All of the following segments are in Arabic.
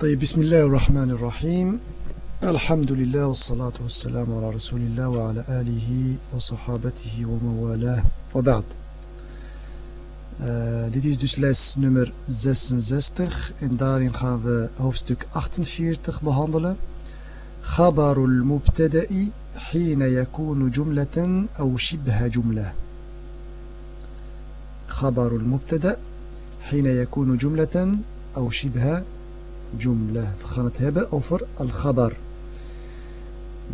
طيب بسم الله الرحمن الرحيم. الحمد لله والصلاة والسلام على رسول الله وعلى آله وصحابته وموالاه. وبعد. uh, dit is dus les nummer 66 en daarin gaan we hoofdstuk 48 behandelen. خبر المبتدأ حين يكون جملة أو شبه جملة خبر المبتدأ حين يكون جملة أو شبه jumla. We gaan het hebben over al-ghabar.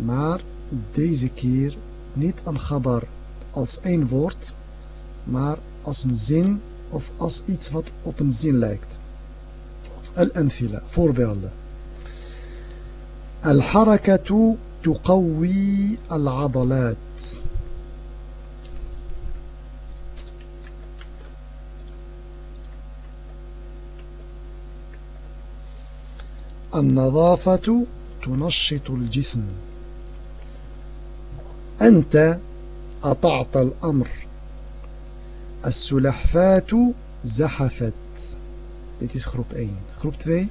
Maar deze keer niet al-ghabar als één woord, maar als een zin of als iets wat op een zin lijkt. Al-amthila, voorbeelden. Al-harakatu tuqawwi al-adalat. النظافة تنشط الجسم. أنت أطعت الأمر. السلحفاة زحفت. Is groep 1. Groep 2.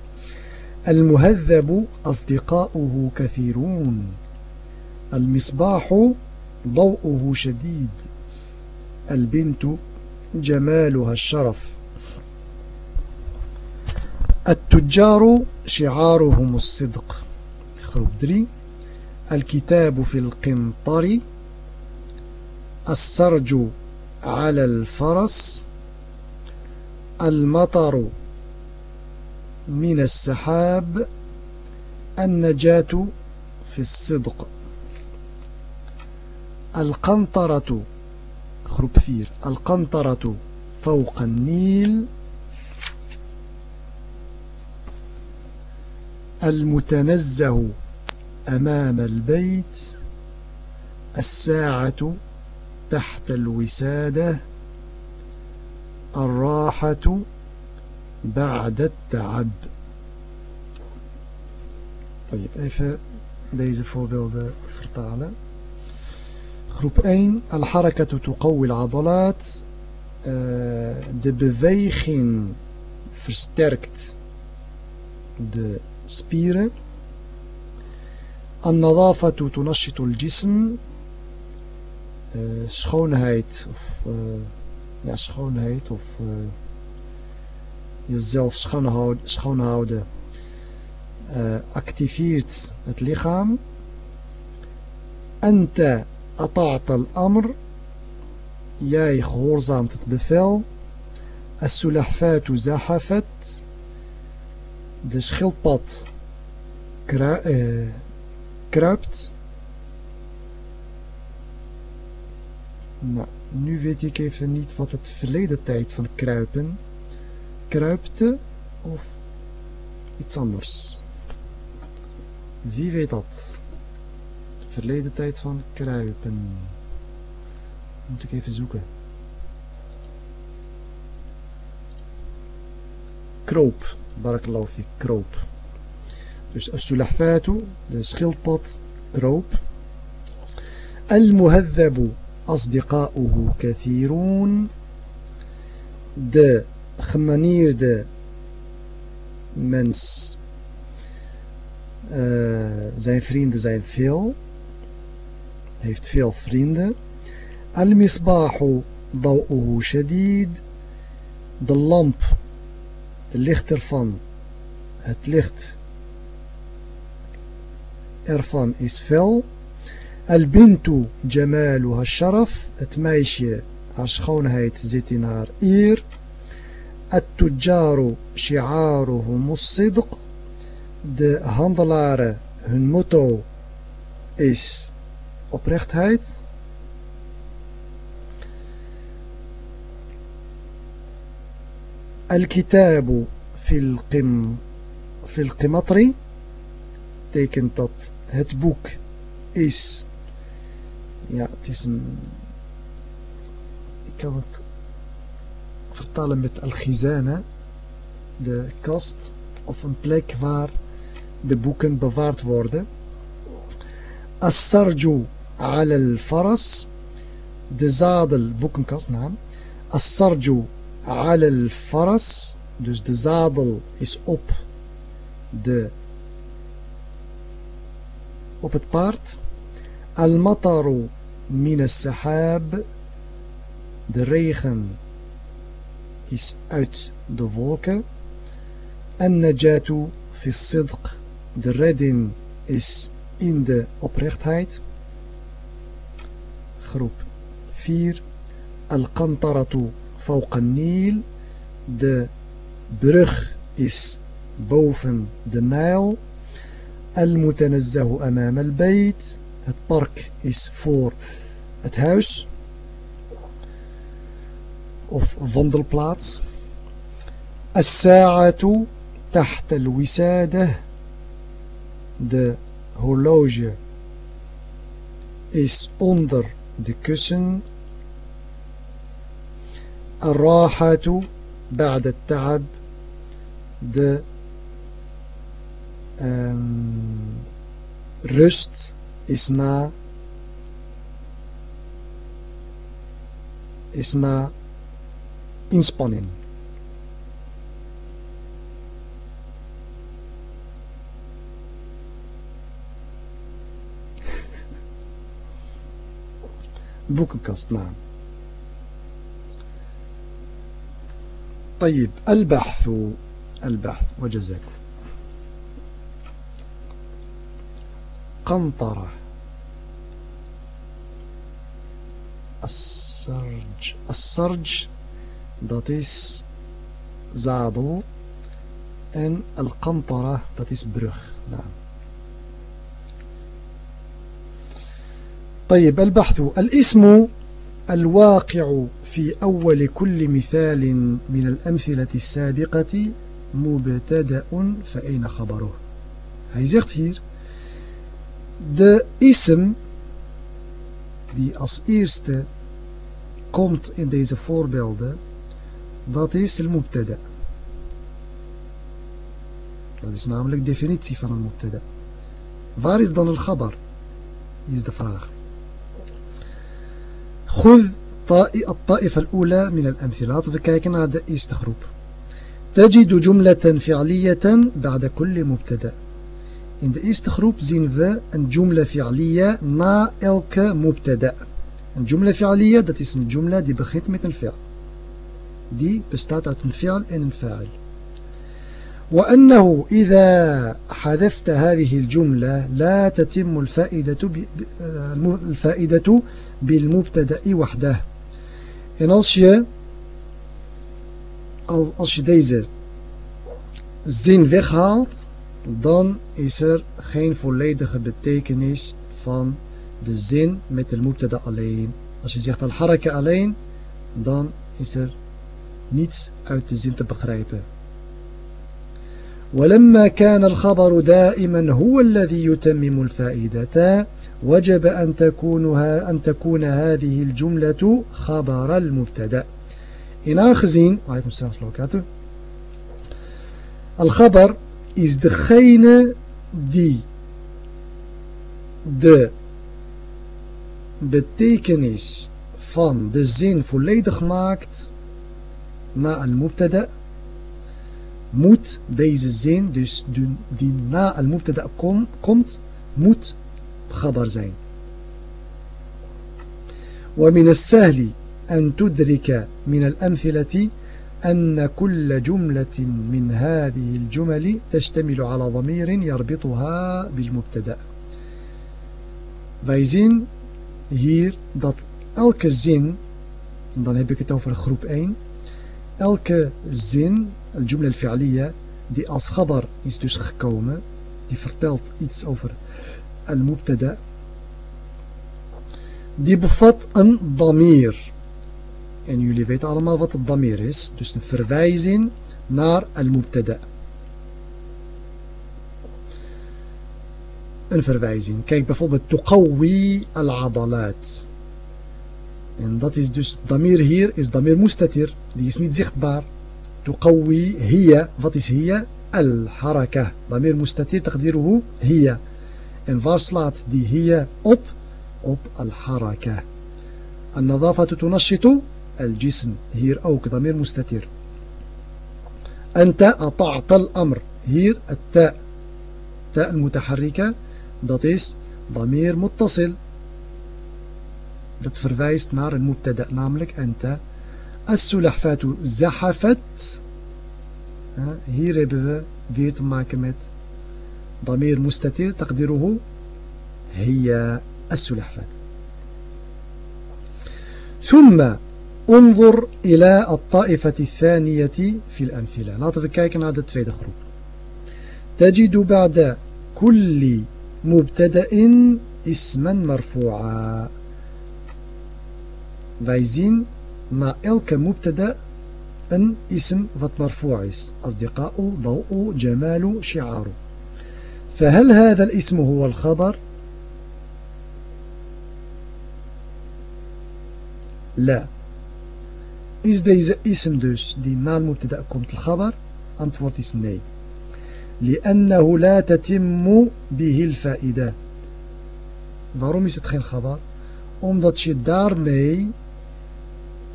المهذب أصدقاؤه كثيرون. المصباح ضوءه شديد. البنت جمالها الشرف. التجار شعارهم الصدق. 3 الكتاب في القنطر. السرج على الفرس. المطر من السحاب. النجاة في الصدق. القنطرة groep 4 القنطرة فوق النيل. المتنزه أمام البيت الساعة تحت الوسادة الراحة بعد التعب. طيب even deze voorbeelden vertalen groep 1 الحركة تقوي العضلات. de beweging versterkt de spieren. An-nadafatu tunashitul jism. Uh, schoonheid of uh, ja, schoonheid of uh, jezelf schoonhouden, schoonhouden activeert het lichaam. Anta ata'at al-amr. Jij gehoorzaamt het bevel. As-sulahfatu zahafat de schildpad uh, kruipt. Nou, nu weet ik even niet wat het verleden tijd van kruipen. Kruipte of iets anders. Wie weet dat? Verleden tijd van kruipen. Moet ik even zoeken. kroop. بارك الله فيك kroop. dus السلحفاة de schildpad kroop. المهذب أصدقاؤه كثيرون. د خمانير د منس زين فريند زين فيل هيفت فيل vrienden. المصباح ضوءه شديد. De lamp de licht ervan, het licht ervan is fel. Al-bintu jamaluha sharaf, het meisje, haar schoonheid zit in haar eer. At-tujjaru shi'aruhum sidq, de handelaren, hun motto is oprechtheid. الكتاب في القم في القمطري تيكن تات هات بوك اس يا تيسن كانت vertalen met الخزانة. The cost of een plek waar de boeken bewaard worden السرج على الفرس. De zadel boekenkast نعم. السرج ala al-faras, dus de zadel is op de op het paard. Al-mataru min sahab De regen is uit de wolken. An-najatu fi sidq. De redding is in de oprechtheid. Groep 4. Al-qantaratu fawqa nil De brug is boven de Nijl. Al-mutanazzahu amam al-bayt. Het park is voor het huis of wandelplaats. As-sa'atu taht al-wisada. De horloge is onder de kussen. Ar-rahatu ba'da al-ta'ab. De um, rust is na is na inspanning. boekenkastnaam. طيب البحث البحث وجزاكم قنطرة. السرج. السرج dat is al-qantara dat is brug nou. طيب البحث. الاسم الواقع في أول كل مثال من الأمثلة السابقة مبتدأ فأين خبره؟ Hij zegt hier de اسم die als eerst komt in deze voorbeeld dat is المبتدا dat is namelijk definitie van المبتدا Waar is dan الخبر is de خذ الطائفة الأولى من الأمثلة. We kijken naar de eerste groep تجد جملة فعلية بعد كل مبتدأ. In eerste groep zien we الجملة فعلية na elke مبتدأ الجملة فعلية dat is een جملة die begint met الفعل. die bestaat uit الفعل en الفاعل. وأنه إذا حذفت هذه الجملة لا تتم الفائدة الفائدة بالمبتدأ وحده en als je als je deze zin weghaalt dan is er geen volledige betekenis van de zin met de mubtada alleen als je zegt al-haraka alleen dan is er niets uit de zin te begrijpen. ولما كان الخبر دائما هو الذي يتمم الفائدة وجب أن تكونها أن تكون هذه الجملة خبر المبتدأ. إن aangezien وعليكم السلام ورحمة الخبر is degene die de betekenis van de zin volledig maakt na al-mubtada moet deze zin, dus die na al-mubtada kom, komt, moet khabar zijn. ومن السهل أن تدرك من الأمثلة أن كل جملة من هذه الجمل تشتمل على ضمير يربطها بالمبتدا Wij zien hier dat elke zin, en dan heb ik het over groep 1, elke zin, الجملة الفعلية die als خبر is dus gekomen die vertelt iets over المبتدأ. die bevat een ضمير. يعني jullie weet allemaal wat الضمير is dus verwijzend naar المبتدأ. أن فرويزين كيك بفضل تقوي العضلات. En dat is dus, damir hier is damir mustatir, die is niet zichtbaar. تقوي هي is هي الحركة. ضمير مستتير تقديره هي. waar slaat die هي. op op الحركة. النظافة تنشط الجسم. hier ook ضمير مستتير. أنت أطعت الأمر. het ta, ta المتحركة. Dat ضمير متصل. Dat naar een mubtada. Namelijk anta السلحفاة زحفت. هير بفيرت ماكمت. ضمير مستتر تقديره هي السلحفاة. ثم انظر إلى الطائفة الثانية في الأمثلة. نعطف كايكنا عدد تفيد خروب تجد بعد كل مبتدأ اسما مرفوعا. بايزين na elke mubtada een ism wat marfu' is أصدقاء ضوء جمال شعار فهل هذا الاسم هو الخبر لا Is deze ism dus die na al-mubtada komt al-khabar? Antwoord is nee. لأنه لا تتم به الفائدة. Waarom is het geen khabar? Omdat je daarmee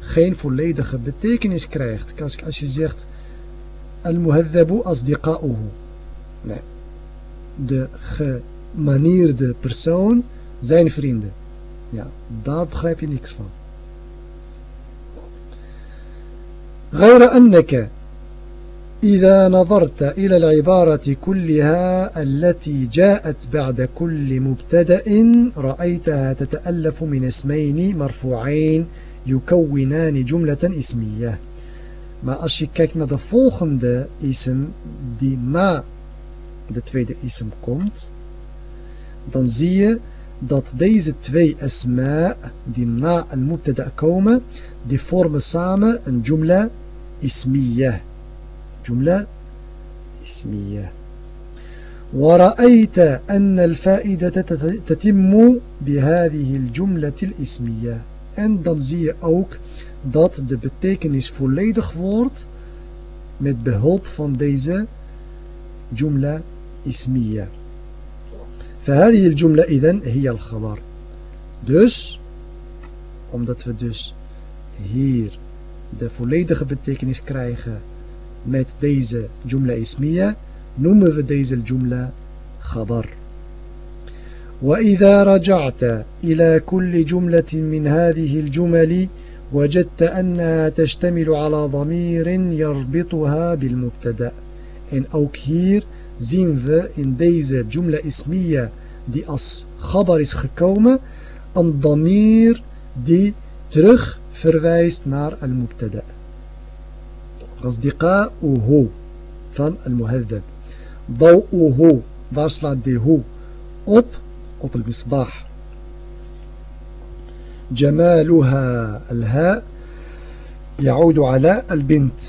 geen volledige betekenis krijgt. Als je zegt al-muhadhabu asdiqa'uhu. Nee. De gemanierde persoon zijn vrienden. Ja, daar begrijp je niks van. غير أنك إذا نظرت إلى العبارة كلها التي جاءت بعد كل مبتدأ رأيتها تتألف من اسمين مرفوعين يكونان جملة اسمية Maar als je kijkt naar de volgende ism die na de tweede ism komt, dan zie je dat deze twee asma die na al-mubtada komen, die vormen samen een jumla اسمية جملة اسمية ورأيت أن الفائدة تتم بهذه الجملة الاسمية en dan zie je ook dat de betekenis volledig wordt met behulp van deze جملة اسمية فهذه الجملة إذن هي الخبر dus omdat we dus hier de volledige betekenis krijgen met deze jumla ismiya, noemen we deze jumla khabar. وإذا رجعت إلى كل جملة من هذه الجمل وجدت أنها تشتمل على ضمير يربطها بالمبتدأ. En ook hier zien we in deze جملة اسمية die als خبر is een ضمير die terug verwijst naar المبتدأ أصدقاء هو فن المهذب ضوء هو دارس die هو op op misbah جمالها الهاء يعود على البنت.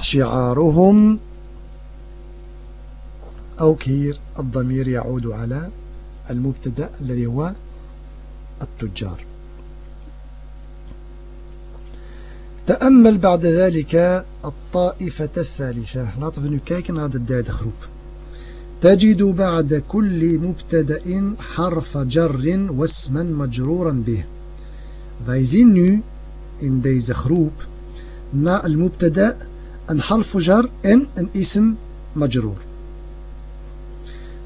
شعارهم ook hier الضمير يعود على المبتدأ الذي هو التجار. تأمل بعد ذلك الطائفة الثالثة. Laten we nu kijken naar تجد بعد كل مبتدأ حرف جر واسما مجرورا به. Wij zien in in deze na المبتدأ een حرف جر en een اسم مجرور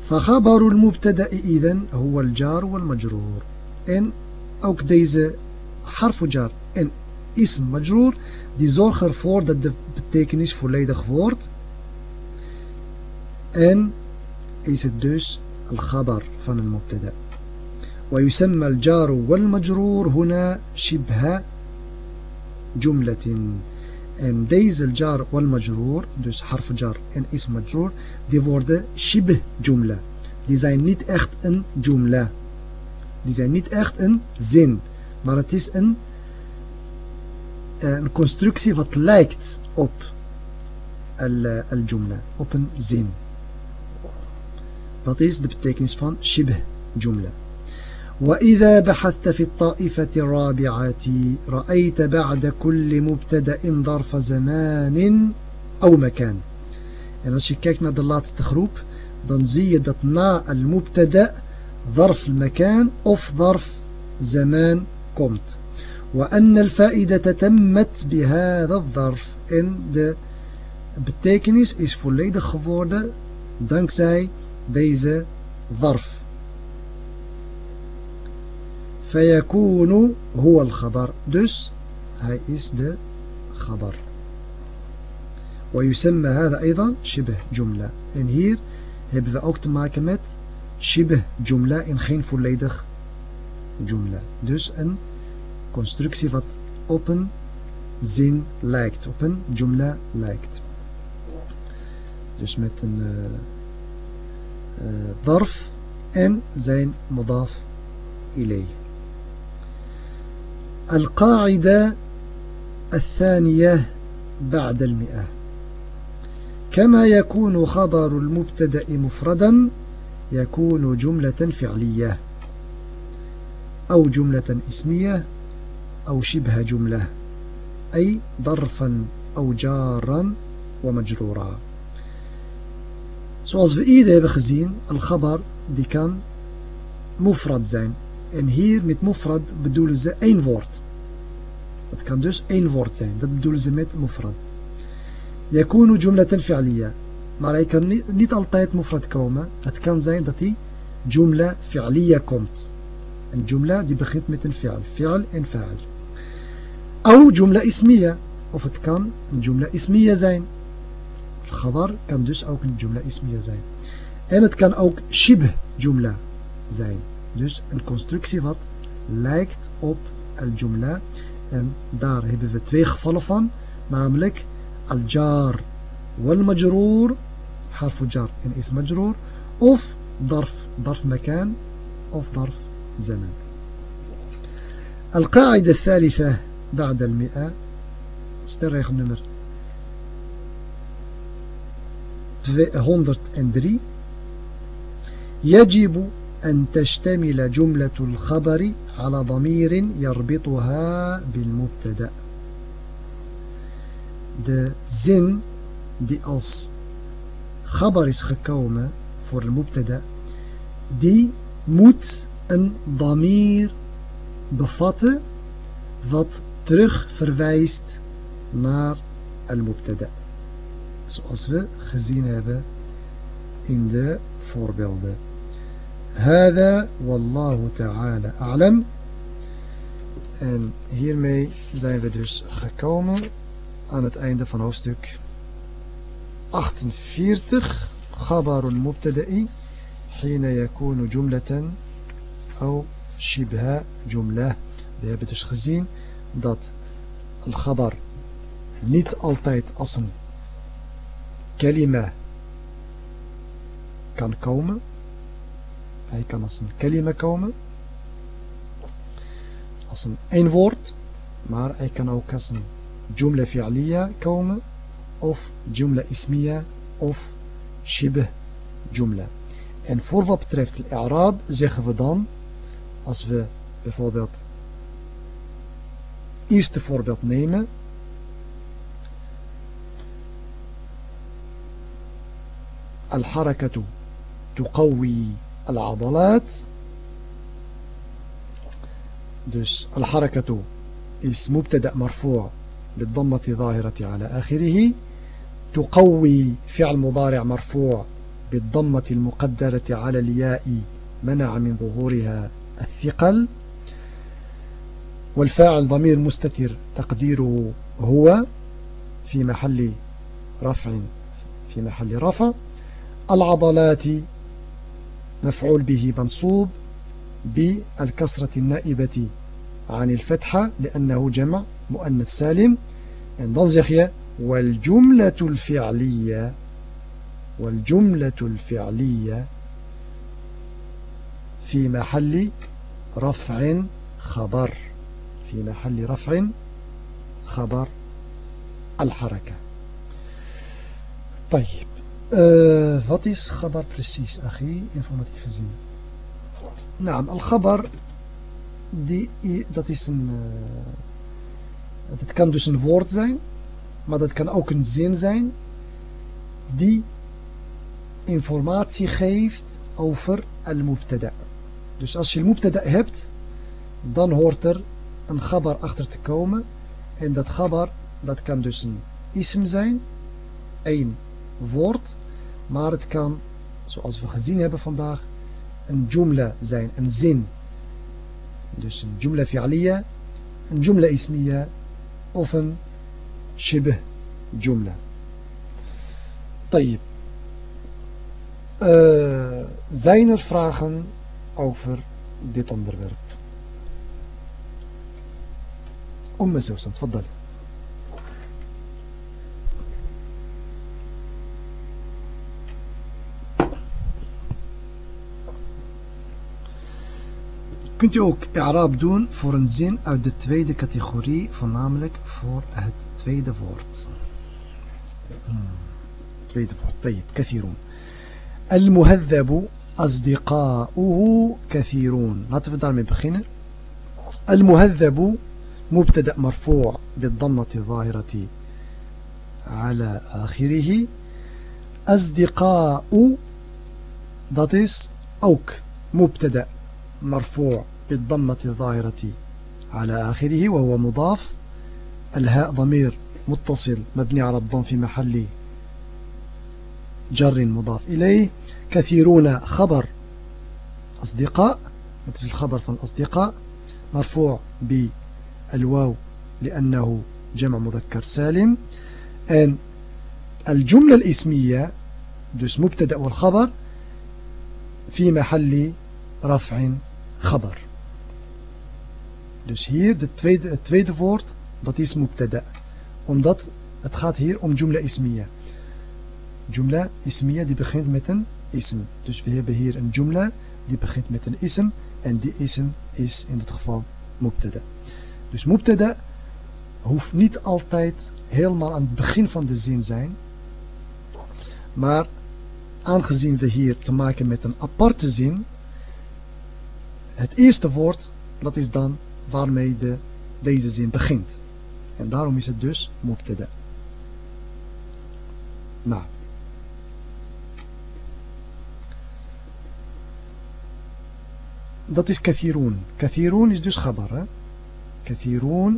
فخبر المبتدأ إذن هو الجار والمجرور. En ook deze حرف جر en اسم مجرور die zorgt er voor dat de betekenis volledig wordt إن is het dus al-khabar van een mubtada. ويسمى الجار والمجرور هنا شبه جملة en deze jar wal majroor, dus harf jar en is majroor, die worden shibh jumla. Die zijn niet echt een jumla. Die zijn niet echt een zin, maar het is een, een constructie wat lijkt op al-jumla, op een zin. Dat is de betekenis van shibh jumla. وإذا بحثت في الطائفة الرابعة رأيت بعد كل مبتدأ ظرف زمان أو مكان En als je kijkt naar de laatste groep, dan zie je dat na al-mubtada ظرف المكان of ظرف زمان komt وأن الفائدة تمت بهذا الظرف en de betekenis is volledig geworden dankzij deze ظرف. فيكون هو الخبر. Dus hij is de خبر. ويسمى هذا أيضا شبه جملة. En hier heb ook te maken met شبه جملة en geen volledige جملة. Dus een constructie wat op een zin lijkt op een جملة lijkt dus met een ظرف en zijn مضاف إليه. القاعدة الثانية بعد المئة كما يكون خبر المبتدأ مفردا يكون جملة فعلية أو جملة اسمية أو شبه جملة أي ظرفا أو جارا ومجرورا Zoals we eerder hebben gezien, al-ghabar die kan mufrad zijn. En hier met mufrad bedoelen ze één woord. Dat kan dus één woord zijn. Dat bedoelen ze met mufrad. Yakunu jumlatan fi'liya. Maar hij kan niet, niet altijd mufrad komen. Het kan zijn dat hij جملة فعلية komt. Een جملة die begint met een فعل. فعل en فاعل. أو جملة اسمية of het kan een جملة اسمية zijn. خبر kan dus ook een جملة اسمية zijn en het kan أو شبه جملة zijn dus de constructie wat lijkt op الجملة en daar hebben we twee gevallen van namelijk الجار والمجرور حرف جار إن اسم مجرور أوف ظرف ظرف مكان أوف ظرف زمان القاعدة الثالثة بعد المئة. استرخ نمر. 203 يجب أن تشتمل جملة الخبر على ضمير يربطها بالمبتدا de zin die als khabar is gekomen voor de mubtada die moet een damir bevatten wat terug verwijst naar al-mubtada. Zoals we gezien hebben in de voorbeelden. هذا والله تعالى أعلم En hiermee zijn we dus gekomen aan het einde van hoofdstuk 48 خبر المبتدئ حين يكون جملة أو شبه جملة We hebben dus gezien dat al-khabar niet altijd als een kalima kan komen. Hij kan als een kalima komen. Als een één woord. Maar hij kan ook als een jumla fi'liya komen. Of jumla ismiya. Of shibh jumla. En voor wat betreft al-i'raab zeggen we dan. Als we bijvoorbeeld eerste voorbeeld nemen. الحركة تقوي العضلات. Dus الحركة is مبتدأ مرفوع بالضمة ظاهرة على آخره. تقوي فعل مضارع مرفوع بالضمة المقدرة على الياء منع من ظهورها الثقل. والفاعل ضمير مستتر تقديره هو في محل رفع في محل رفع. العضلات مفعول به منصوب بالكسرة النائبة عن الفتحة لأنه جمع مؤنث سالم. En والجملة الفعلية والجملة الفعلية في محل رفع خبر في محل رفع خبر الحركة. طيب. Eh, wat is khabar precies, achi, informatieve zin? Nou, al-khabar, dat is een... Eh, Het kan dus een woord zijn, maar dat kan ook een zin zijn die informatie geeft over al-mubtada. Dus als je al-mubtada hebt, dan hoort er een gabar achter te komen. En dat gabar, dat kan dus een ism zijn, één woord, maar het kan, zoals we gezien hebben vandaag, een jumla zijn, een zin. Dus een jumla fi'aliyya, een jumla ismiyya of een shibh jumla. طيب uh, zijn er vragen over dit onderwerp أم سوسن تفضل Kunt u ook i'raab doen voor een zin uit de tweede categorie, voornamelijk voor het tweede woord. Hmm. tweede woord, طيب كثيرون المهذب أصدقاؤه كثيرون laten we daarmee beginnen المهذب مبتدأ مرفوع بالضمة الظاهرة على آخره أصدقاء dat is ook مبتدأ مرفوع بالضمة الظاهرة على آخره وهو مضاف. الهاء ضمير متصل مبني على الضم في محل جر مضاف إليه. كثيرون خبر أصدقاء is الخبر van أصدقاء مرفوع بالواو لأنه جمع مذكر سالم. en الجملة الإسمية dus مبتدأ والخبر في محل رفع khabar. Dus hier de tweede, het tweede woord, dat is Mubtada. Omdat het gaat hier om Jumla Ismiya. Jumla Ismiya die begint met een ism. Dus we hebben hier een Jumla die begint met een ism. En die ism is in dit geval Mubtada. Dus Mubtada hoeft niet altijd helemaal aan het begin van de zin zijn. Maar aangezien we hier te maken met een aparte zin Het eerste woord, dat is dan waarmee de, deze zin begint. En daarom is het dus mubtada. Nou. dat is kathiroon. Kathiroon is dus khabar. Hè?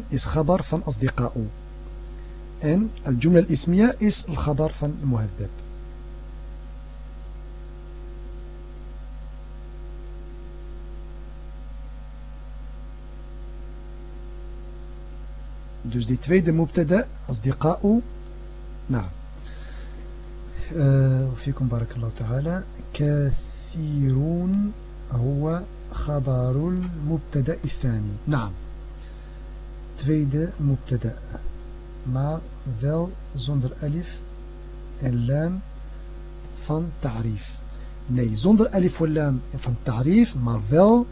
Is khabar van asdiqa'u. En al-jumla al-ismiya is al-khabar van muhaddab. Dus die tweede mubtada, asdiqa'u. Nou. وفيكم بارك الله تعالى كثيرون هو خبر المبتدا الثاني نعم tweede mubtada maar wel zonder alif en lam van ta'rif nee zonder alif en lam van ta'rif maar wel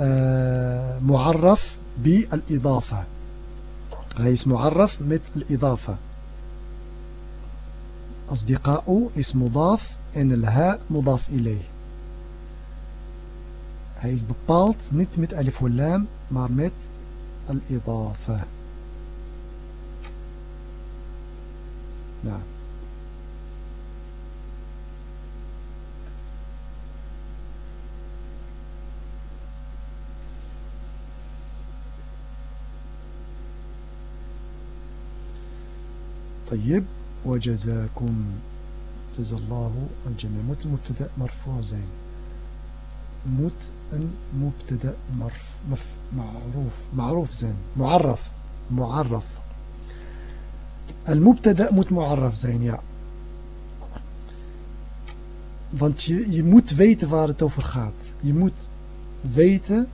uh, mu'arraf bi al-idafa هاي اسم معرف مثل إضافة. أصدقاء اسم مضاف إن الهاء مضاف إليه. هاي اسم ببالت نت مت ألف واللام مار مت الإضافة. نعم. طيب وجزاكم جزا الله الجميع مت المبتدا مرفوع زين een mubtada marf, marf, ma'roof, ma'roof zijn. Mu'arraf. Mu'arraf. Al-mubtada moet mu'arraf zijn, ja. Want je, je moet weten waar het over gaat. Je moet weten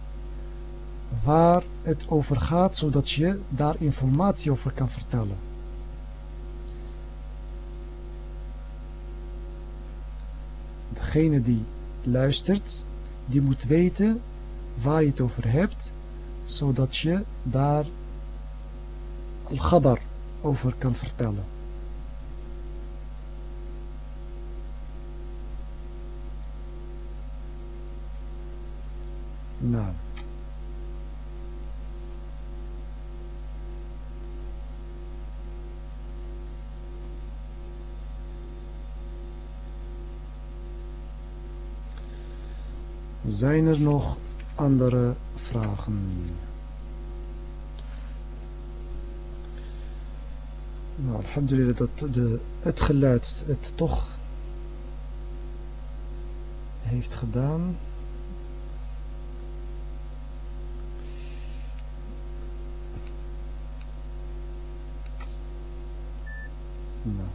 waar het over gaat, zodat je daar informatie over kan vertellen. Degene die luistert, die moet weten waar je het over hebt, zodat je daar al-Ghabar over kan vertellen. Nou. Zijn er nog andere vragen? Nou, alhamdulillah dat de, het geluid het toch heeft gedaan. Nou.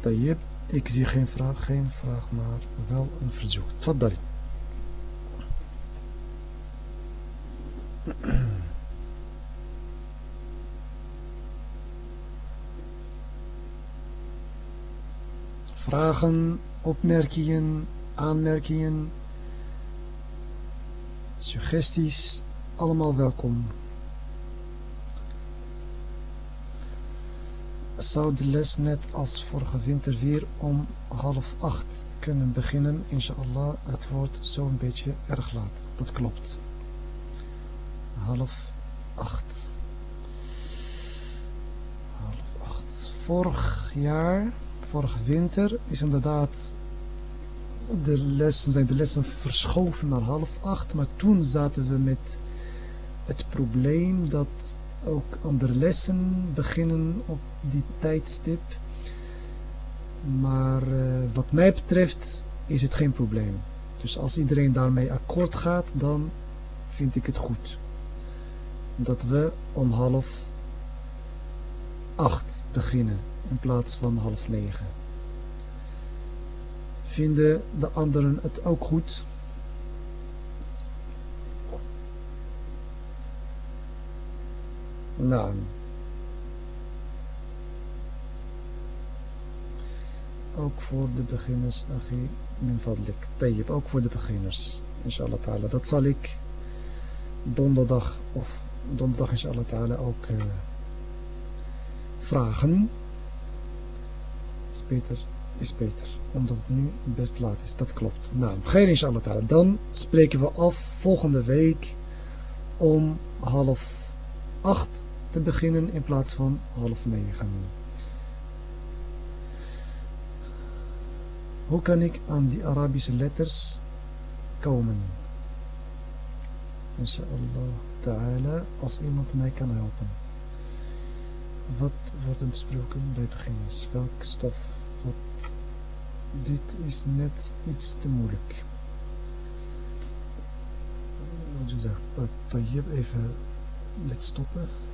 Tayyip ik zie geen vraag, geen vraag, maar wel een verzoek. Tfaddali. Vragen, opmerkingen, aanmerkingen, suggesties, allemaal welkom. Zou de les net als vorige winter weer om half acht kunnen beginnen? Inshallah, het wordt zo'n beetje erg laat. Dat klopt. Half acht. Half acht. Vorig jaar vorige winter is inderdaad de lessen, zijn de lessen verschoven naar half acht. Maar toen zaten we met het probleem dat ook andere lessen beginnen op die tijdstip. Maar uh, wat mij betreft is het geen probleem. Dus als iedereen daarmee akkoord gaat, dan vind ik het goed. Dat we om half acht beginnen in plaats van half negen. Vinden de anderen het ook goed? Nou. Ook voor de beginners, Achi, min fadlik. Tayyip, ook voor de beginners. Inshallah ta'ala. Dat zal ik donderdag of donderdag inshallah ta'ala ook uh, vragen is beter, is beter. Omdat het nu best laat is. Dat klopt. Nou, geen inshallah ta'ala. Dan spreken we af volgende week om half acht te beginnen in plaats van half negen. Hoe kan ik aan die Arabische letters komen? Inshallah ta'ala, als iemand mij kan helpen. Wat wordt er besproken bij beginners? Welk stof? Wat? Dit is net iets te moeilijk. Je zegt, even, let's stop.